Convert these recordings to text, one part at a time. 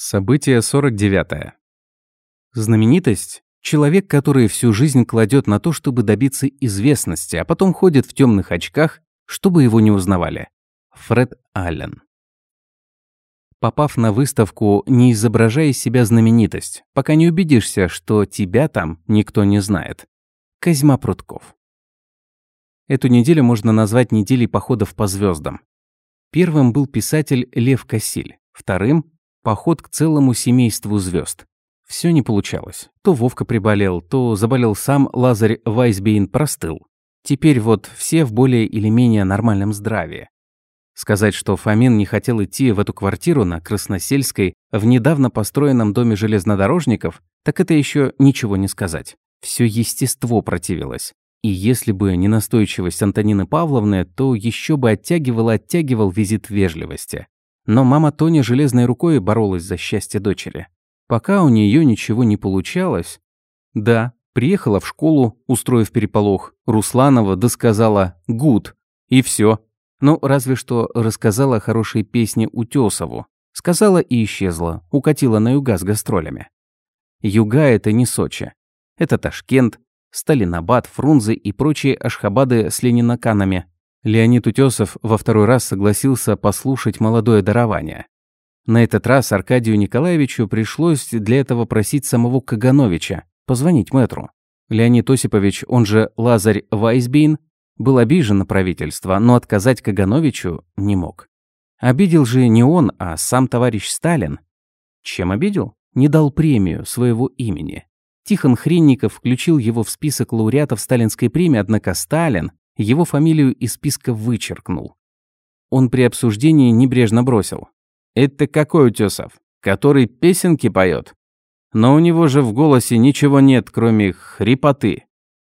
Событие 49. Знаменитость – человек, который всю жизнь кладет на то, чтобы добиться известности, а потом ходит в темных очках, чтобы его не узнавали. Фред Аллен. Попав на выставку, не изображай из себя знаменитость, пока не убедишься, что тебя там никто не знает. Козьма Прутков. Эту неделю можно назвать неделей походов по звездам. Первым был писатель Лев Кассиль, вторым Поход к целому семейству звезд. Все не получалось. То Вовка приболел, то заболел сам Лазарь Вайсбейн простыл. Теперь вот все в более или менее нормальном здравии. Сказать, что Фомин не хотел идти в эту квартиру на Красносельской, в недавно построенном доме железнодорожников, так это еще ничего не сказать. Все естество противилось. И если бы не настойчивость Антонины Павловны, то еще бы оттягивал-оттягивал визит вежливости. Но мама Тоня железной рукой боролась за счастье дочери. Пока у нее ничего не получалось... Да, приехала в школу, устроив переполох. Русланова досказала «гуд» и все. Ну, разве что рассказала хорошие песни Утесову. Сказала и исчезла, укатила на юга с гастролями. Юга — это не Сочи. Это Ташкент, Сталинабад, Фрунзе и прочие ашхабады с ленинаканами, Леонид Утесов во второй раз согласился послушать молодое дарование. На этот раз Аркадию Николаевичу пришлось для этого просить самого Кагановича позвонить мэтру. Леонид Осипович, он же Лазарь Вайсбейн, был обижен на правительство, но отказать Кагановичу не мог. Обидел же не он, а сам товарищ Сталин. Чем обидел? Не дал премию своего имени. Тихон Хренников включил его в список лауреатов сталинской премии, однако Сталин его фамилию из списка вычеркнул. Он при обсуждении небрежно бросил. «Это какой Утесов? Который песенки поет? Но у него же в голосе ничего нет, кроме хрипоты».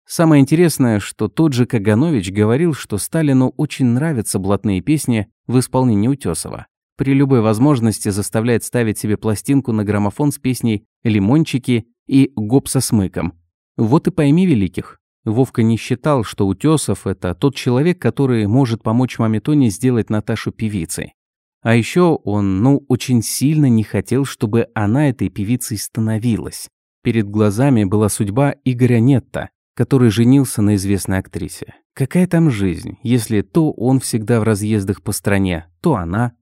Самое интересное, что тот же Каганович говорил, что Сталину очень нравятся блатные песни в исполнении Утесова. При любой возможности заставляет ставить себе пластинку на граммофон с песней «Лимончики» и «Гоп со смыком». Вот и пойми великих. Вовка не считал, что Утесов – это тот человек, который может помочь маме Тоне сделать Наташу певицей. А еще он, ну, очень сильно не хотел, чтобы она этой певицей становилась. Перед глазами была судьба Игоря Нетта, который женился на известной актрисе. Какая там жизнь, если то он всегда в разъездах по стране, то она.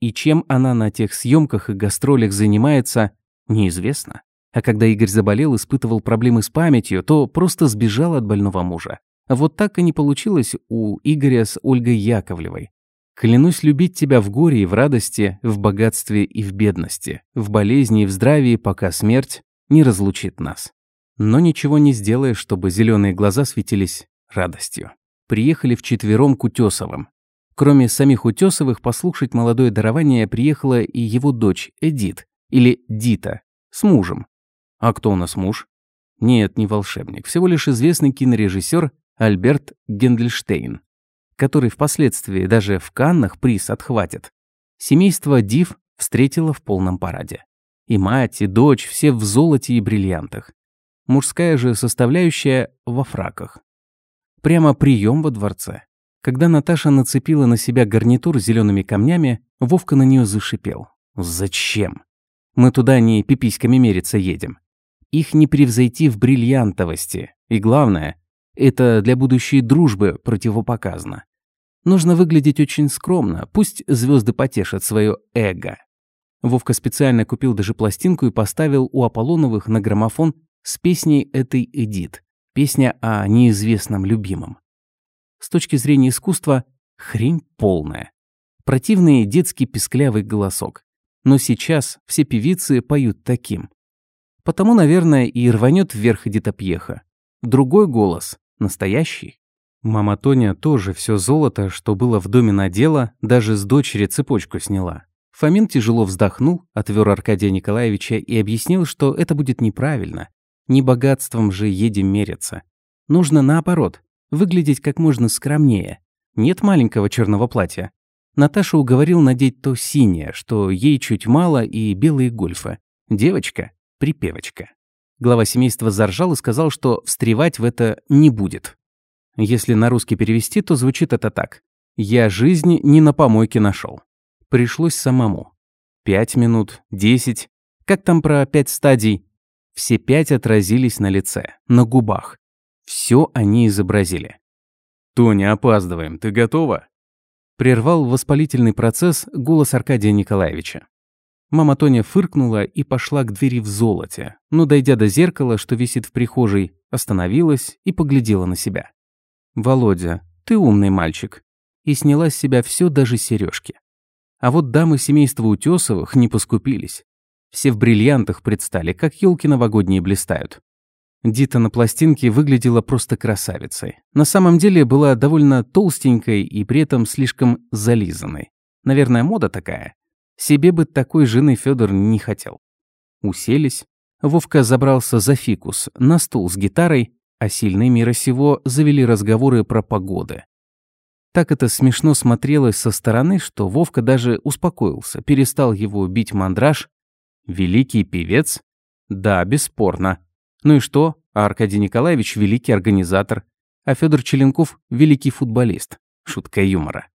И чем она на тех съемках и гастролях занимается, неизвестно. А когда Игорь заболел, испытывал проблемы с памятью, то просто сбежал от больного мужа. Вот так и не получилось у Игоря с Ольгой Яковлевой. Клянусь любить тебя в горе и в радости, в богатстве и в бедности, в болезни и в здравии, пока смерть не разлучит нас. Но ничего не сделаешь, чтобы зеленые глаза светились радостью. Приехали вчетвером к Утесовым. Кроме самих Утесовых, послушать молодое дарование приехала и его дочь Эдит, или Дита, с мужем. А кто у нас муж? Нет, не волшебник, всего лишь известный кинорежиссер Альберт Гендельштейн, который впоследствии даже в Каннах приз отхватит. Семейство Див встретило в полном параде. И мать, и дочь, все в золоте и бриллиантах. Мужская же составляющая во фраках. Прямо прием во дворце. Когда Наташа нацепила на себя гарнитур с зелеными камнями, Вовка на нее зашипел. «Зачем? Мы туда не пиписьками мериться едем. Их не превзойти в бриллиантовости. И главное, это для будущей дружбы противопоказано. Нужно выглядеть очень скромно, пусть звезды потешат свое эго. Вовка специально купил даже пластинку и поставил у Аполлоновых на граммофон с песней этой Эдит. Песня о неизвестном любимом. С точки зрения искусства, хрень полная. Противный детский писклявый голосок. Но сейчас все певицы поют таким. Потому, наверное, и рванет вверх Эдита Пьеха. Другой голос, настоящий. Мама Тоня тоже все золото, что было в доме надела, даже с дочери цепочку сняла. Фомин тяжело вздохнул, отвер Аркадия Николаевича и объяснил, что это будет неправильно. Не богатством же едем мериться. Нужно наоборот, выглядеть как можно скромнее. Нет маленького черного платья. Наташа уговорил надеть то синее, что ей чуть мало, и белые гольфы. Девочка припевочка. Глава семейства заржал и сказал, что встревать в это не будет. Если на русский перевести, то звучит это так. «Я жизнь не на помойке нашел. Пришлось самому». Пять минут, десять. Как там про пять стадий? Все пять отразились на лице, на губах. Все они изобразили. «Тоня, опаздываем. Ты готова?» Прервал воспалительный процесс голос Аркадия Николаевича. Мама Тоня фыркнула и пошла к двери в золоте, но, дойдя до зеркала, что висит в прихожей, остановилась и поглядела на себя. «Володя, ты умный мальчик». И сняла с себя все, даже сережки. А вот дамы семейства Утесовых не поскупились. Все в бриллиантах предстали, как елки новогодние блистают. Дита на пластинке выглядела просто красавицей. На самом деле была довольно толстенькой и при этом слишком зализанной. Наверное, мода такая. Себе бы такой жены Федор не хотел. Уселись. Вовка забрался за фикус на стул с гитарой, а сильные мира сего завели разговоры про погоды. Так это смешно смотрелось со стороны, что Вовка даже успокоился, перестал его бить мандраж. Великий певец? Да, бесспорно. Ну и что? А Аркадий Николаевич – великий организатор, а Федор Челенков – великий футболист. Шутка юмора.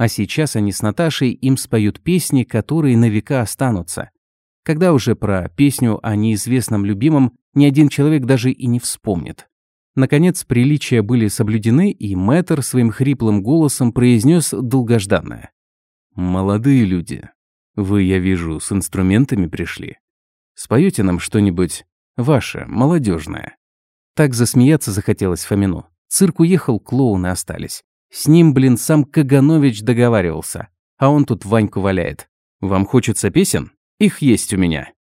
А сейчас они с Наташей им споют песни, которые на века останутся. Когда уже про песню о неизвестном любимом ни один человек даже и не вспомнит. Наконец, приличия были соблюдены, и мэтр своим хриплым голосом произнес долгожданное. «Молодые люди, вы, я вижу, с инструментами пришли. Споете нам что-нибудь ваше, молодежное. Так засмеяться захотелось Фомину. Цирк уехал, клоуны остались. С ним, блин, сам Каганович договаривался. А он тут Ваньку валяет. Вам хочется песен? Их есть у меня.